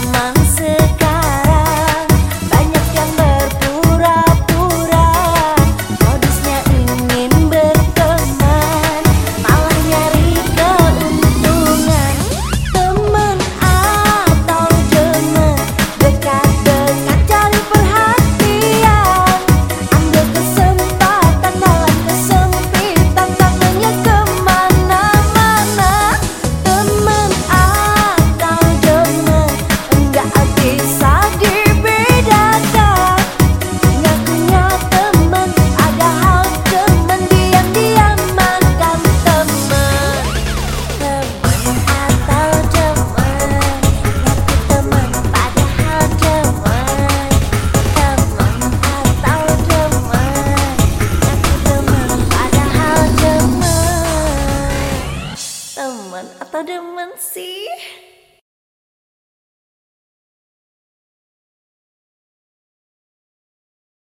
sama atau demen sih?